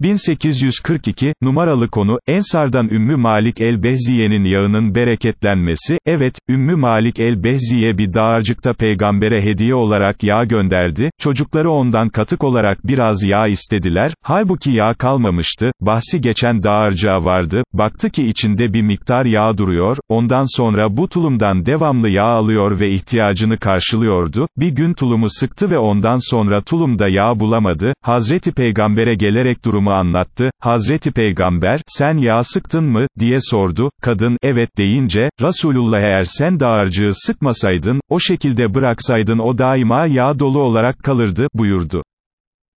1842, numaralı konu, Ensardan Ümmü Malik el-Behziye'nin yağının bereketlenmesi, evet, Ümmü Malik el-Behziye bir dağarcıkta peygambere hediye olarak yağ gönderdi, çocukları ondan katık olarak biraz yağ istediler, halbuki yağ kalmamıştı, bahsi geçen dağarcığa vardı, baktı ki içinde bir miktar yağ duruyor, ondan sonra bu tulumdan devamlı yağ alıyor ve ihtiyacını karşılıyordu, bir gün tulumu sıktı ve ondan sonra tulumda yağ bulamadı, Hazreti Peygamber'e gelerek durumu durumu anlattı, Hazreti Peygamber, sen yağ sıktın mı, diye sordu, kadın, evet deyince, Resulullah eğer sen dağarcığı sıkmasaydın, o şekilde bıraksaydın o daima yağ dolu olarak kalırdı, buyurdu.